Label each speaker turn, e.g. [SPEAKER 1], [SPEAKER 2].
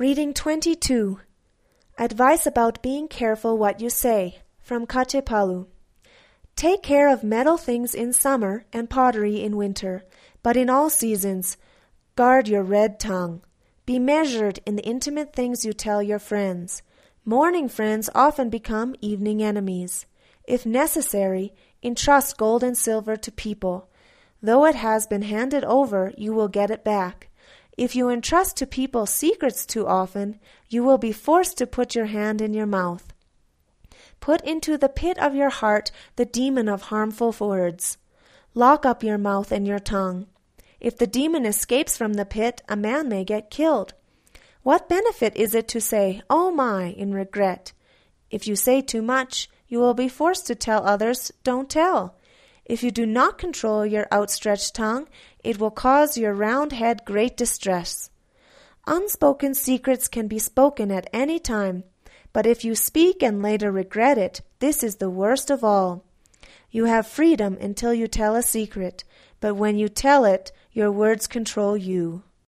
[SPEAKER 1] Reading 22. Advice about being careful what you say from Khache Phalu. Take care of metal things in summer and pottery in winter, but in all seasons, guard your red tongue. Be measured in the intimate things you tell your friends. Morning friends often become evening enemies. If necessary, entrust gold and silver to people. Though it has been handed over, you will get it back. If you entrust to people secrets too often, you will be forced to put your hand in your mouth. Put into the pit of your heart the demon of harmful words. Lock up your mouth and your tongue. If the demon escapes from the pit, a man may get killed. What benefit is it to say, Oh my, in regret? If you say too much, you will be forced to tell others, Don't tell. If you do not control your outstretched tongue, it will cause your round head great distress. Unspoken secrets can be spoken at any time, but if you speak and later regret it, this is the worst of all. You have freedom until you tell a secret, but when you tell it, your words control you.